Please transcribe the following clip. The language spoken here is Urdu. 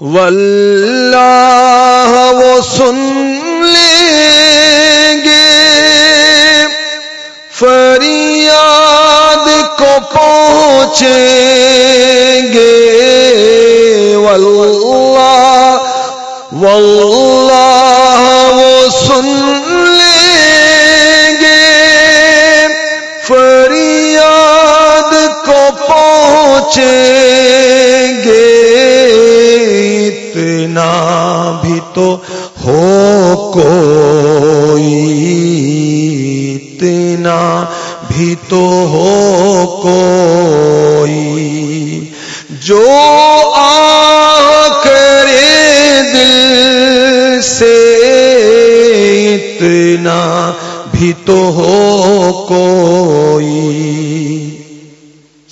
واللہ وہ سن لیں گے۔ فریاد کو پہنچیں گے۔ واللہ واللہ وہ سن لیں گے۔ فریاد کو پہنچیں اتنا بھی تو ہو کوئی اتنا بھی تو ہو کوئی جو آ کرے دل سے اتنا بھی تو ہو کوئی